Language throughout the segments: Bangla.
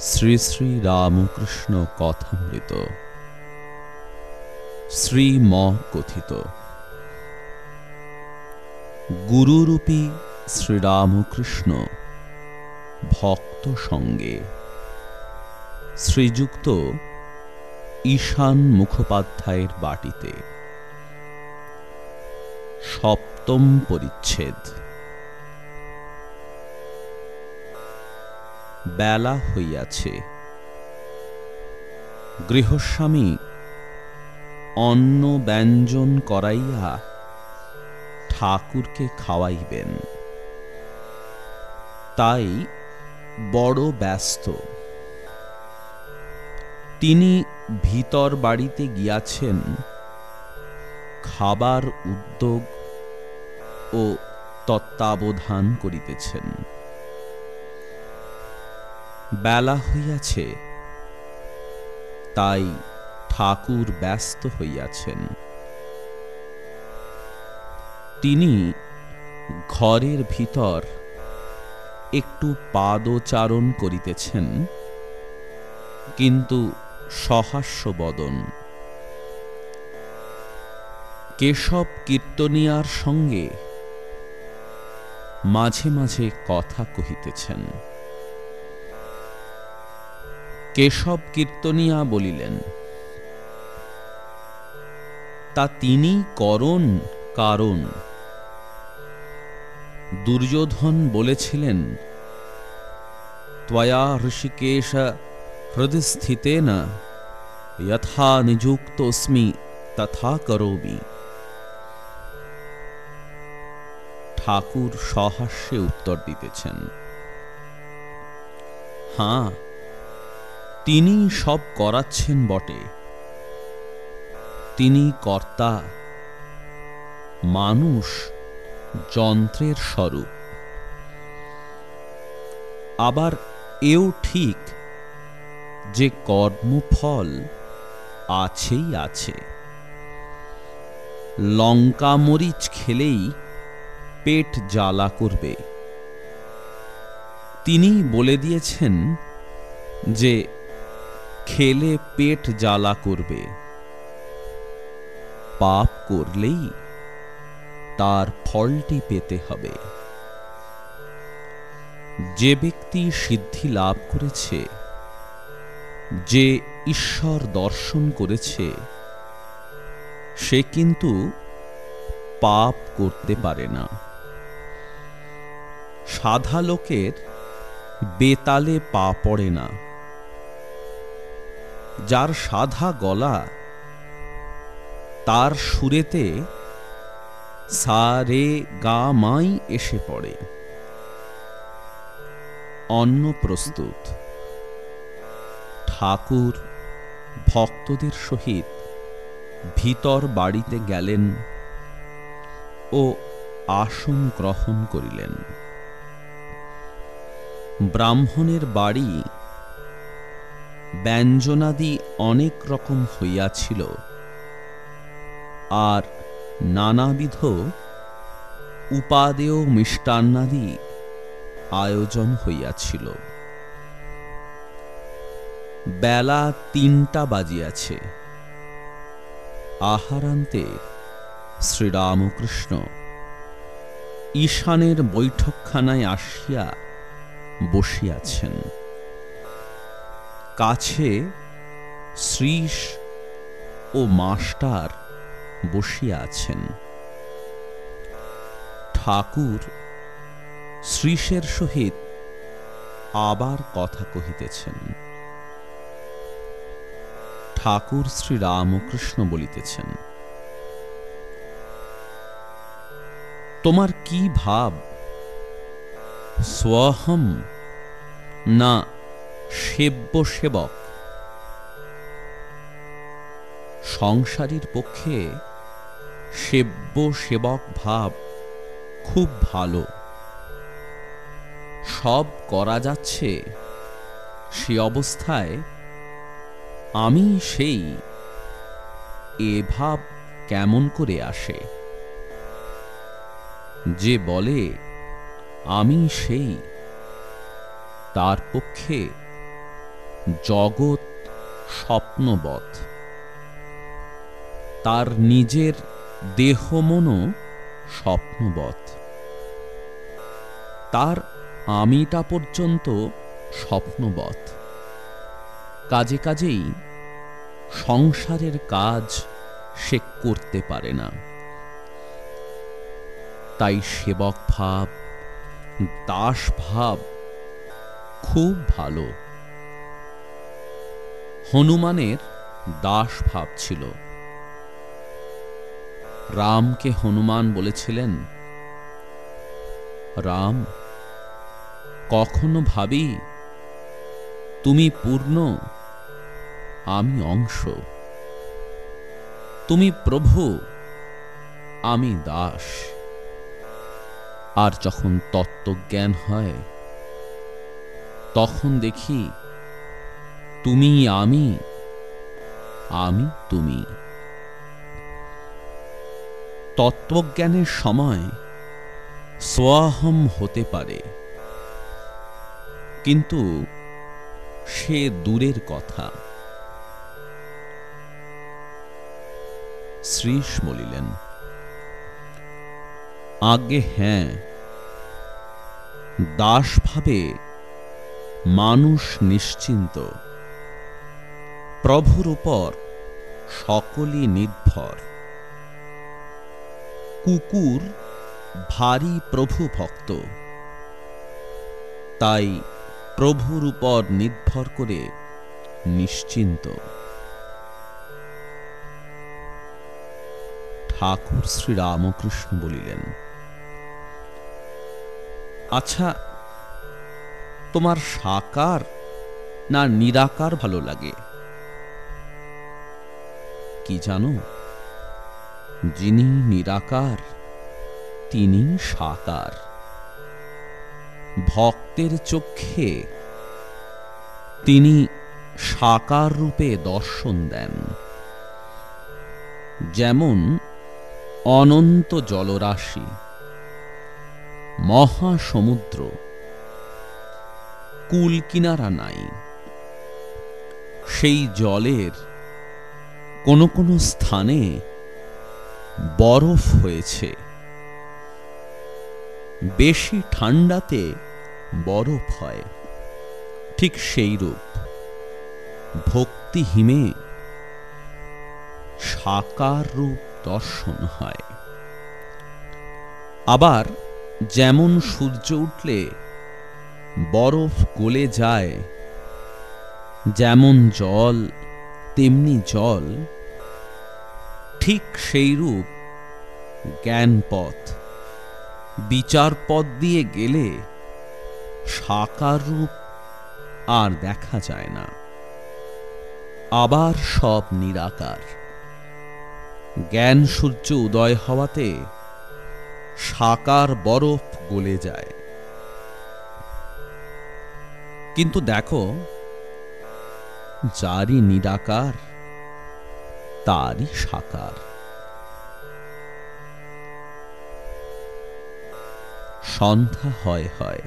শ্রী শ্রী রামকৃষ্ণ কথামৃত। শ্রীম কথিত গুরুরূপী শ্রীরামকৃষ্ণ ভক্ত সঙ্গে। শ্রীযুক্ত ঈশান মুখোপাধ্যায়ের বাটিতে। সপ্তম পরিচ্ছেদ। বেলা হইয়াছে। গৃহস্বামী অন্ন ব্যঞ্জন করাইয়া ঠাকুরকে খাওয়াইবেন। তাই বড় ব্যস্ত। তিনি ভিতর বাড়িতে গিয়াছেন। খাবার উদ্যোগ ও তত্ত্বাবধান করিতেছেন। বেলা হইয়াছে, তাই ঠাকুর ব্যস্ত হইয়াছেন। তিনি ঘরের ভিতর একটু পাদচারণ করিতেছেন, কিন্তু সহাস্য বদন। কেশব কীর্তনিয়ার সঙ্গে মাঝে মাঝে কথা কহিতেছেন। কেশব কীর্তনিয়া বলিলেন, তা তিনি করণ কারণ। দুর্যোধন বলেছিলেন, ত্বয়া ঋষিকেশ হৃদস্থিতেন যথা নিযুক্তস্মি তথা করোমি ঠাকুর সহাস্যে উত্তর দিতেছেন হাঁ তিনি সব করাচ্ছেন বটে। তিনি কর্তা, মানুষ, যন্ত্রের স্বরূপ। আবার এও ঠিক যে কর্মফল আছেই আছে। লঙ্কা মরিচ খেলেই পেট জ্বালা করবে। তিনি বলে দিয়েছেন যে খেলে পেট জ্বালা করবে। পাপ করলেই তার ফলটি পেতে হবে। যে ব্যক্তি সিদ্ধি লাভ করেছে, যে ঈশ্বর দর্শন করেছে, সে কিন্তু পাপ করতে পারে না। সাধা লোকের বেতালে পা পড়ে না। যার সাধা গলা, তার সুরেতে সা রে গা মাই এসে পড়ে। অন্ন প্রস্তুত। ঠাকুর ভক্তদের সহিত ভিতর বাড়িতে গেলেন ও আসন গ্রহণ করিলেন। ব্রাহ্মণের বাড়ি ব্যঞ্জনাদি অনেক রকম হইয়াছিল। আর নানাবিধ উপাদেয় মিষ্টান্নাদি আয়োজন হইয়াছিল। বেলা তিনটা বাজিয়াছে। আহারান্তে শ্রীরামকৃষ্ণ ঈশানের বৈঠকখানায় আসিয়া বসিয়াছেন। কাছে শ্রীশ ও মাস্টার বসিয়া আছেন। ঠাকুর শ্রীশের সহিত আবার কথা কহিতেছেন। ঠাকুর শ্রী রামকৃষ্ণ বলিতেছেন, তোমার কি ভাব? স্বহম না সেব্য সেবক সংসারীর পক্ষে সেব্য সেবক ভাব খুব ভালো। সব করা যাচ্ছে সে অবস্থায়, আমি সেই এ ভাব কেমন করে আসে? যে বলে, আমি সেই, তার পক্ষে জগৎ স্বপ্নবৎ তার নিজের দেহমনও স্বপ্নবৎ তার আমিটা পর্যন্ত স্বপ্নবৎ কাজে কাজেই সংসারের কাজ সে করতে পারে না। তাই সেবক ভাব, দাস ভাব খুব ভালো। হনুমানের দাস ভাব ছিল। রামকে হনুমান বলেছিলেন, রাম, কখনো ভাবি তুমি পূর্ণ, আমি অংশ। তুমি প্রভু, আমি দাস। আর যখন তত্ত্বজ্ঞান হয়, তখন দেখি তুমি আমি আমি তুমি। তত্ত্বজ্ঞানের সময় সোয়াহম হতে পারে, কিন্তু সে দূরের কথা। শ্রীশ বলিলেন আগে হ্যাঁ দাসভাবে মানুষ নিশ্চিন্ত। প্রভুর উপর সকলই নির্ভর। কুকুর ভারী প্রভু ভক্ত তাই প্রভুর উপর নির্ভর করে নিশ্চিন্ত। ঠাকুর শ্রীরামকৃষ্ণ বলিলেন আচ্ছা তোমার সাকার না নিরাকার ভালো লাগে? কি জানো? যিনি নিরাকার, তিনি সাকার। ভক্তের চক্ষে তিনি সাকার রূপে দর্শন দেন। যেমন অনন্ত জলরাশি, মহাসমুদ্র কুল কিনারা নাই। সেই জলের কোনো কোনো স্থানে বরফ হয়েছে। বেশি ঠান্ডাতে বরফ হয়। ঠিক সেই রূপ। ভক্তিহীমে সাকার রূপ দর্শন হয়। আবার যেমন সূর্য উঠলে বরফ গলে যায়, যেমন জল তেমনি জল। ঠিক সেই রূপ জ্ঞানপথ। বিচার পথ দিয়ে গেলে সাকার রূপ আর দেখা যায় না। আবার সব নিরাকার। জ্ঞান সূর্য উদয় হওয়াতে সাকার বরফ গলে যায়। কিন্তু দেখো যারই নিরাকার, তারই সাকার। সন্ধ্যা হয় হয়।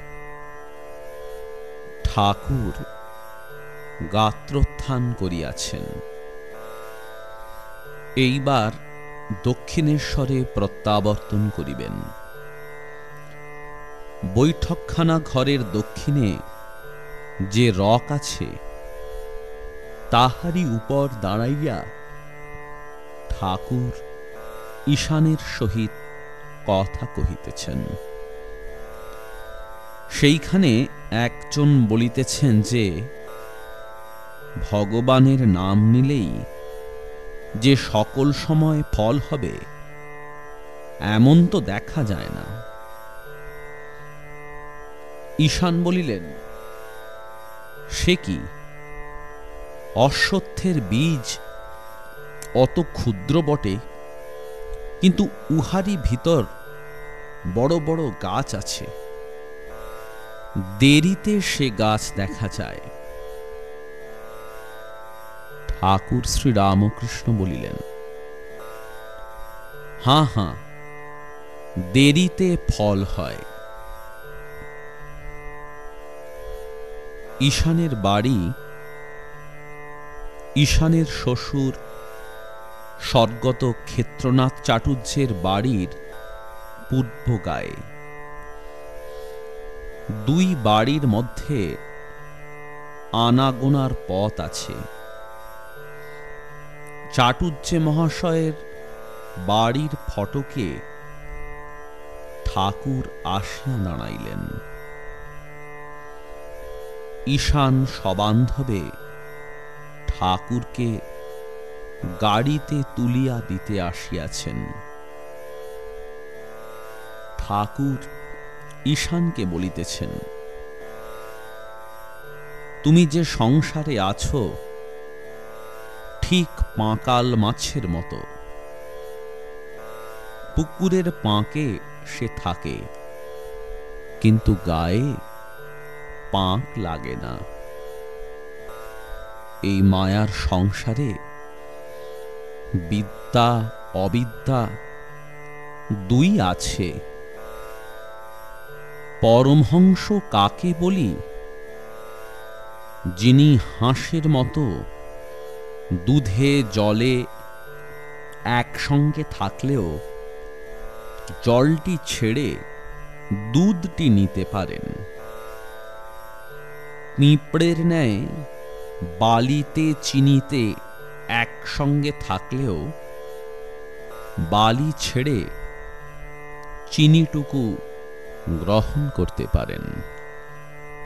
ঠাকুর গাত্রোত্থান করিয়াছেন। এইবার দক্ষিণেশ্বরে প্রত্যাবর্তন করিবেন। বৈঠকখানা ঘরের দক্ষিণে যে রক আছে তাহারই উপর দাঁড়াইয়া ঠাকুর ঈশানের সহিত কথা কহিতেছেন। সেইখানে একজন বলিতেছেন যে, ভগবানের নাম নিলেই যে সকল সময় ফল হবে, এমন তো দেখা যায় না। ঈশান বলিলেন, সে কি? অশ্বত্থের বীজ অত ক্ষুদ্র বটে, কিন্তু উহারি ভিতর বড় বড় গাছ আছে। দেরিতে সে গাছ দেখা যায়। ঠাকুর শ্রী রামকৃষ্ণ বলিলেন, হাঁ হাঁ, দেরিতে ফল হয়। ঈশানের বাড়ি ঈশানের শ্বশুর স্বর্গত ক্ষেত্রনাথ চাটুর্যের বাড়ির পূর্ব গায়ে দুই বাড়ির মধ্যে আনাগোনার পথ আছে। চাটুর্যে মহাশয়ের বাড়ির ফটকে ঠাকুর আসিয়া দাঁড়াইলেন। ঈশান সবান্ধবে ঠাকুরকে গাড়িতে তুলিয়া দিতে আসিয়াছেন। ঠাকুর ঈশানকে বলিতেছেন, তুমি যে সংসারে আছো, ঠিক পাঁকাল মাছের মতো। পুকুরের পাঁকে সে থাকে, কিন্তু গায়ে পাঁক লাগে না। এই মায়ার সংসারে বিদ্যা, অবিদ্যা দুই আছে। পরমহংস কাকে বলি? যিনি হাঁসের মতো দুধে, জলে একসঙ্গে থাকলেও জলটি ছেড়ে দুধটি নিতে পারেন। পিঁপড়ের ন্যায় বালিতে চিনিতে একসঙ্গে থাকলেও বালি ছেড়ে চিনিটুকু গ্রহণ করতে পারেন।